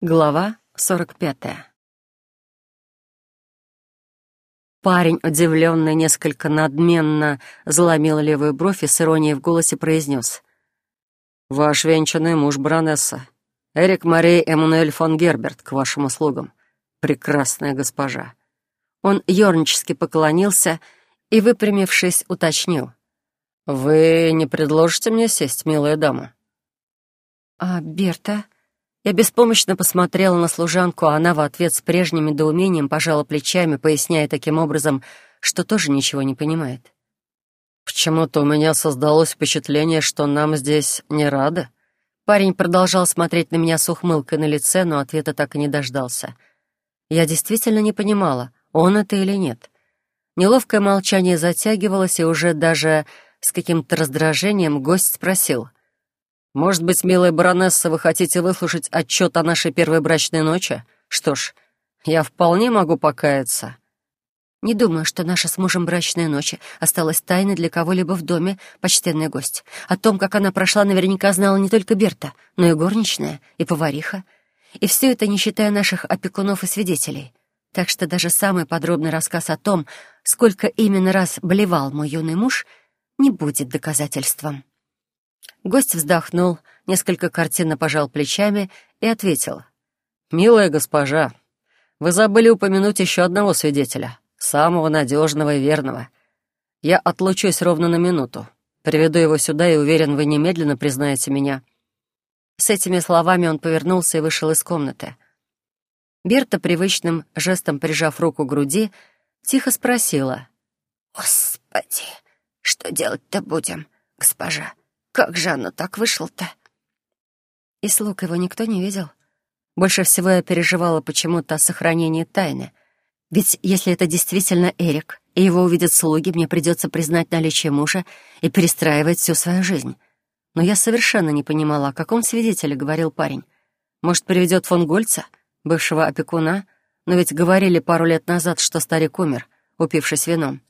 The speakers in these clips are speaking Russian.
Глава сорок пятая. Парень, удивленный, несколько надменно заломил левую бровь и с иронией в голосе произнес. «Ваш венчанный муж, баронесса. Эрик Марей Эммануэль фон Герберт, к вашим услугам. Прекрасная госпожа». Он ернически поклонился и, выпрямившись, уточнил. «Вы не предложите мне сесть, милая дама?» «А Берта?» Я беспомощно посмотрела на служанку, а она в ответ с прежним недоумением пожала плечами, поясняя таким образом, что тоже ничего не понимает. «Почему-то у меня создалось впечатление, что нам здесь не рады». Парень продолжал смотреть на меня с ухмылкой на лице, но ответа так и не дождался. Я действительно не понимала, он это или нет. Неловкое молчание затягивалось, и уже даже с каким-то раздражением гость спросил. Может быть, милая баронесса, вы хотите выслушать отчет о нашей первой брачной ночи? Что ж, я вполне могу покаяться. Не думаю, что наша с мужем брачная ночь осталась тайной для кого-либо в доме, почтенный гость. О том, как она прошла, наверняка знала не только Берта, но и горничная, и повариха. И все это не считая наших опекунов и свидетелей. Так что даже самый подробный рассказ о том, сколько именно раз блевал мой юный муж, не будет доказательством. Гость вздохнул, несколько картинно пожал плечами и ответил. «Милая госпожа, вы забыли упомянуть еще одного свидетеля, самого надежного и верного. Я отлучусь ровно на минуту. Приведу его сюда и уверен, вы немедленно признаете меня». С этими словами он повернулся и вышел из комнаты. Берта, привычным жестом прижав руку к груди, тихо спросила. «Господи, что делать-то будем, госпожа?» Как же оно так вышло-то? И слуг его никто не видел. Больше всего я переживала почему-то о сохранении тайны. Ведь если это действительно Эрик, и его увидят слуги, мне придется признать наличие мужа и перестраивать всю свою жизнь. Но я совершенно не понимала, о каком свидетеле говорил парень. Может, приведет фон Гольца, бывшего опекуна? Но ведь говорили пару лет назад, что старик умер, упившись вином.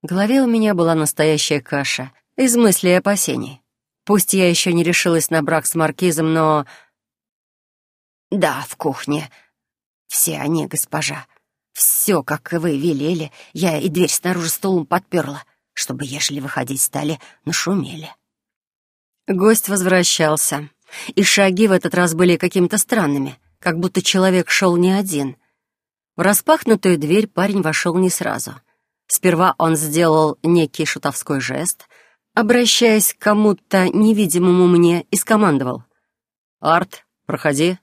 В голове у меня была настоящая каша из мыслей и опасений. Пусть я еще не решилась на брак с маркизом, но... Да, в кухне. Все они, госпожа. Все, как вы велели. Я и дверь снаружи стулом подперла, чтобы, ежели выходить стали, нашумели. Гость возвращался, и шаги в этот раз были какими-то странными, как будто человек шел не один. В распахнутую дверь парень вошел не сразу. Сперва он сделал некий шутовской жест, обращаясь к кому-то невидимому мне, и скомандовал. «Арт, проходи».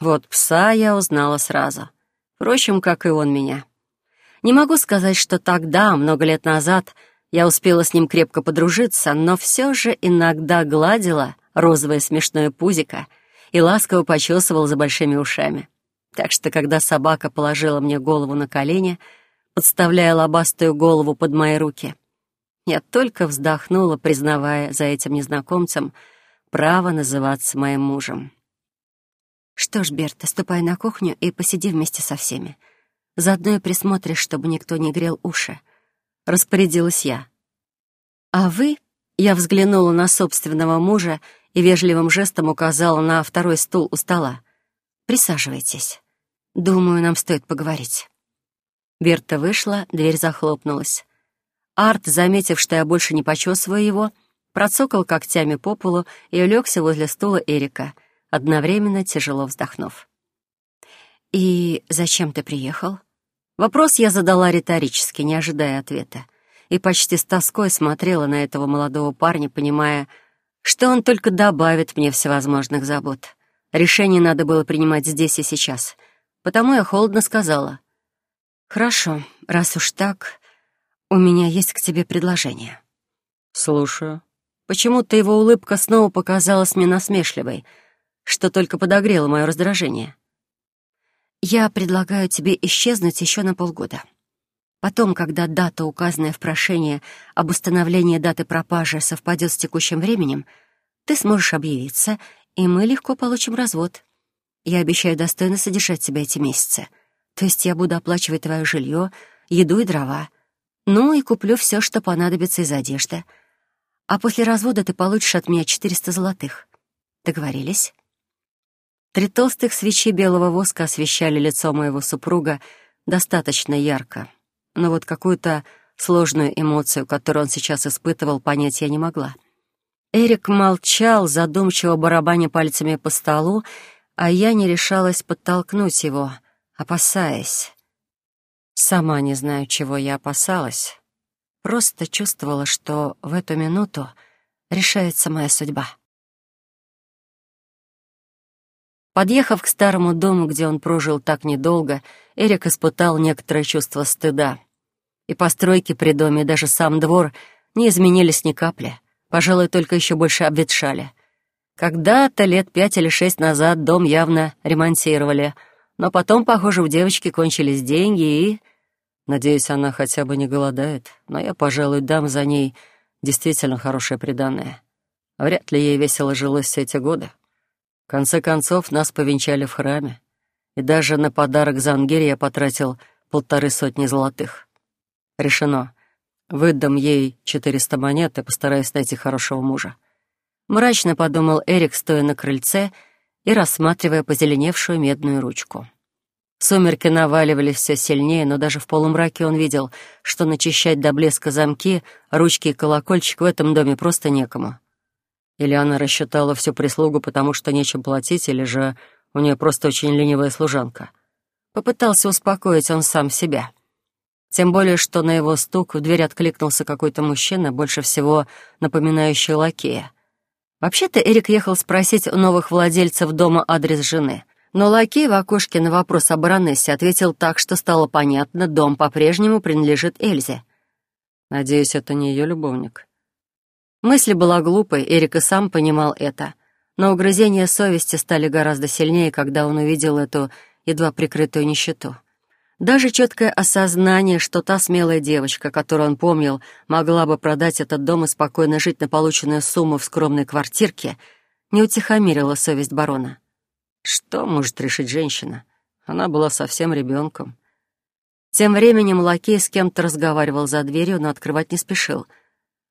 Вот пса я узнала сразу. Впрочем, как и он меня. Не могу сказать, что тогда, много лет назад, я успела с ним крепко подружиться, но все же иногда гладила розовое смешное пузико и ласково почесывал за большими ушами. Так что, когда собака положила мне голову на колени, подставляя лобастую голову под мои руки, я только вздохнула, признавая за этим незнакомцем право называться моим мужем. «Что ж, Берта, ступай на кухню и посиди вместе со всеми. Заодно и присмотришь, чтобы никто не грел уши», — распорядилась я. «А вы...» — я взглянула на собственного мужа и вежливым жестом указала на второй стул у стола. «Присаживайтесь. Думаю, нам стоит поговорить». Берта вышла, дверь захлопнулась. Арт, заметив, что я больше не почесываю его, процокал когтями по полу и улегся возле стула Эрика, одновременно тяжело вздохнув. «И зачем ты приехал?» Вопрос я задала риторически, не ожидая ответа, и почти с тоской смотрела на этого молодого парня, понимая, что он только добавит мне всевозможных забот. Решение надо было принимать здесь и сейчас, потому я холодно сказала. «Хорошо, раз уж так, «У меня есть к тебе предложение». «Слушаю». Почему-то его улыбка снова показалась мне насмешливой, что только подогрело мое раздражение. «Я предлагаю тебе исчезнуть еще на полгода. Потом, когда дата, указанная в прошении об установлении даты пропажи, совпадет с текущим временем, ты сможешь объявиться, и мы легко получим развод. Я обещаю достойно содержать тебя эти месяцы. То есть я буду оплачивать твое жилье, еду и дрова, ну и куплю все, что понадобится из одежды. А после развода ты получишь от меня 400 золотых. Договорились?» Три толстых свечи белого воска освещали лицо моего супруга достаточно ярко. Но вот какую-то сложную эмоцию, которую он сейчас испытывал, понять я не могла. Эрик молчал, задумчиво барабаня пальцами по столу, а я не решалась подтолкнуть его, опасаясь. Сама не знаю, чего я опасалась. Просто чувствовала, что в эту минуту решается моя судьба. Подъехав к старому дому, где он прожил так недолго, Эрик испытал некоторое чувство стыда. И постройки при доме, и даже сам двор не изменились ни капли, пожалуй, только еще больше обветшали. Когда-то, лет пять или шесть назад, дом явно ремонтировали, но потом, похоже, у девочки кончились деньги и... Надеюсь, она хотя бы не голодает, но я, пожалуй, дам за ней действительно хорошее приданное. Вряд ли ей весело жилось все эти годы. В конце концов, нас повенчали в храме. И даже на подарок Зангире я потратил полторы сотни золотых. Решено. Выдам ей четыреста монет и постараюсь найти хорошего мужа. Мрачно подумал Эрик, стоя на крыльце и рассматривая позеленевшую медную ручку. Сумерки наваливались все сильнее, но даже в полумраке он видел, что начищать до блеска замки, ручки и колокольчик в этом доме просто некому. Или она рассчитала всю прислугу, потому что нечем платить, или же у нее просто очень ленивая служанка. Попытался успокоить он сам себя. Тем более, что на его стук в дверь откликнулся какой-то мужчина, больше всего напоминающий лакея. Вообще-то Эрик ехал спросить у новых владельцев дома адрес жены. Но лакей в окошке на вопрос о баронессе ответил так, что стало понятно, дом по-прежнему принадлежит Эльзе. Надеюсь, это не ее любовник. Мысль была глупой, Эрик и сам понимал это. Но угрызения совести стали гораздо сильнее, когда он увидел эту едва прикрытую нищету. Даже четкое осознание, что та смелая девочка, которую он помнил, могла бы продать этот дом и спокойно жить на полученную сумму в скромной квартирке, не утихомирило совесть барона. Что может решить женщина? Она была совсем ребенком. Тем временем лакей с кем-то разговаривал за дверью, но открывать не спешил —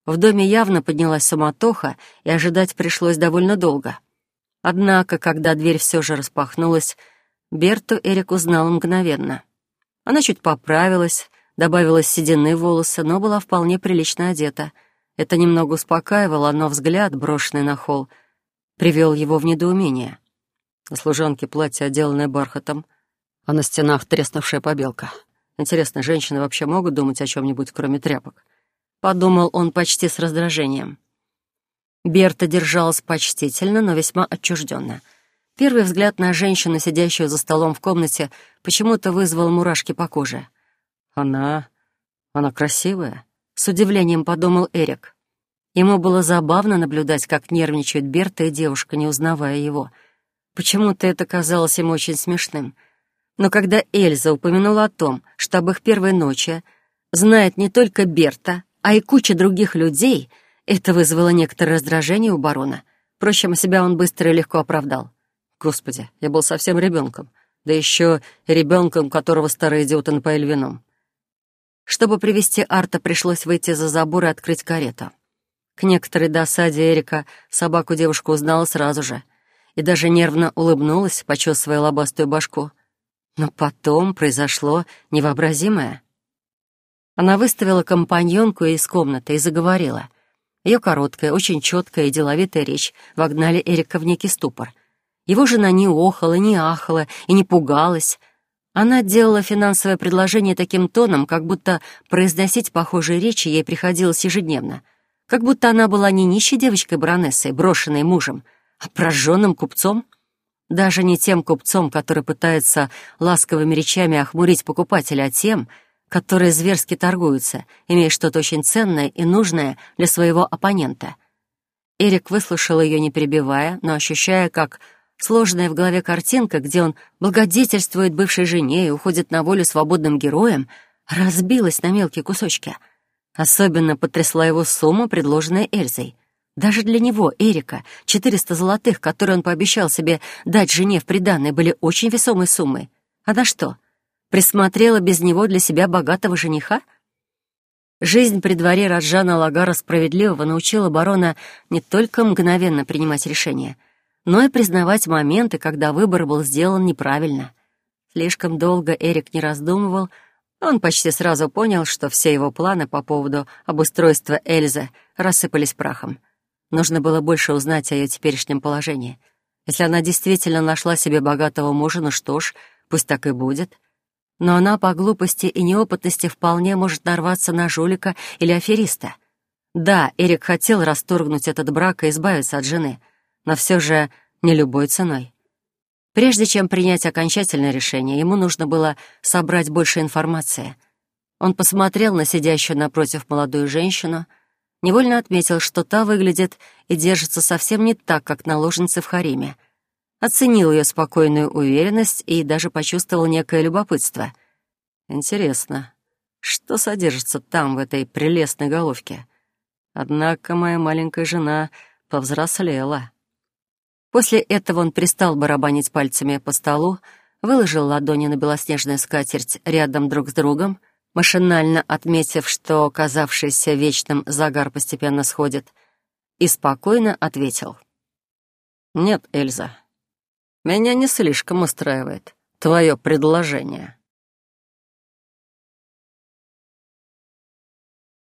в доме явно поднялась суматоха, и ожидать пришлось довольно долго. Однако, когда дверь все же распахнулась, Берту Эрик узнал мгновенно. Она чуть поправилась, добавила седины волосы, но была вполне прилично одета. Это немного успокаивало, но взгляд, брошенный на холл, привел его в недоумение. На служанке платье, отделанное бархатом, а на стенах треснувшая побелка. Интересно, женщины вообще могут думать о чем-нибудь, кроме тряпок? подумал он почти с раздражением. Берта держалась почтительно, но весьма отчужденно. Первый взгляд на женщину, сидящую за столом в комнате, почему-то вызвал мурашки по коже. «Она... она красивая», — с удивлением подумал Эрик. Ему было забавно наблюдать, как нервничает Берта и девушка, не узнавая его. Почему-то это казалось ему очень смешным. Но когда Эльза упомянула о том, что об их первой ночи знает не только Берта, а и куча других людей, это вызвало некоторое раздражение у барона. Впрочем, себя он быстро и легко оправдал. Господи, я был совсем ребенком, да еще ребенком, которого старые идиоты напоили вином. Чтобы привести Арта, пришлось выйти за забор и открыть карету. К некоторой досаде Эрика собаку девушка узнала сразу же и даже нервно улыбнулась, почесывая лобастую башку. Но потом произошло невообразимое. Она выставила компаньонку из комнаты и заговорила. Ее короткая, очень четкая и деловитая речь вогнали Эрика в некий ступор. Его жена не охала, не ахала и не пугалась. Она делала финансовое предложение таким тоном, как будто произносить похожие речи ей приходилось ежедневно. Как будто она была не нищей девочкой-баронессой, брошенной мужем, а прожженным купцом. Даже не тем купцом, который пытается ласковыми речами охмурить покупателя, а тем — которые зверски торгуются, имея что-то очень ценное и нужное для своего оппонента. Эрик выслушал ее, не перебивая, но ощущая, как сложная в голове картинка, где он благодетельствует бывшей жене и уходит на волю свободным героем, разбилась на мелкие кусочки. Особенно потрясла его сумма, предложенная Эльзой. Даже для него, Эрика, 400 золотых, которые он пообещал себе дать жене в приданное, были очень весомой суммой. На что? Присмотрела без него для себя богатого жениха? Жизнь при дворе Раджана Лагара Справедливого научила барона не только мгновенно принимать решения, но и признавать моменты, когда выбор был сделан неправильно. Слишком долго Эрик не раздумывал, он почти сразу понял, что все его планы по поводу обустройства Эльзы рассыпались прахом. Нужно было больше узнать о ее теперешнем положении. Если она действительно нашла себе богатого мужа, ну что ж, пусть так и будет. Но она по глупости и неопытности вполне может нарваться на жулика или афериста. Да, Эрик хотел расторгнуть этот брак и избавиться от жены, но все же не любой ценой. Прежде чем принять окончательное решение, ему нужно было собрать больше информации. Он посмотрел на сидящую напротив молодую женщину, невольно отметил, что та выглядит и держится совсем не так, как наложницы в хариме. Оценил ее спокойную уверенность и даже почувствовал некое любопытство. Интересно, что содержится там, в этой прелестной головке? Однако моя маленькая жена повзрослела. После этого он пристал барабанить пальцами по столу, выложил ладони на белоснежную скатерть рядом друг с другом, машинально отметив, что казавшийся вечным загар постепенно сходит, и спокойно ответил. «Нет, Эльза, меня не слишком устраивает твое предложение».